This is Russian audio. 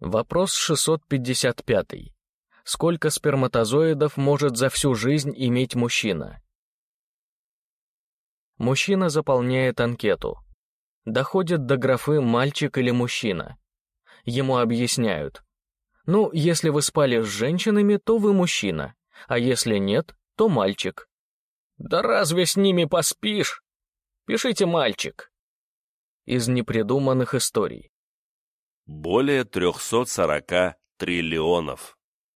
Вопрос 655. Сколько сперматозоидов может за всю жизнь иметь мужчина? Мужчина заполняет анкету. Доходит до графы «мальчик» или «мужчина». Ему объясняют. Ну, если вы спали с женщинами, то вы мужчина, а если нет, то мальчик. Да разве с ними поспишь? Пишите «мальчик». Из непридуманных историй. Более 340 триллионов.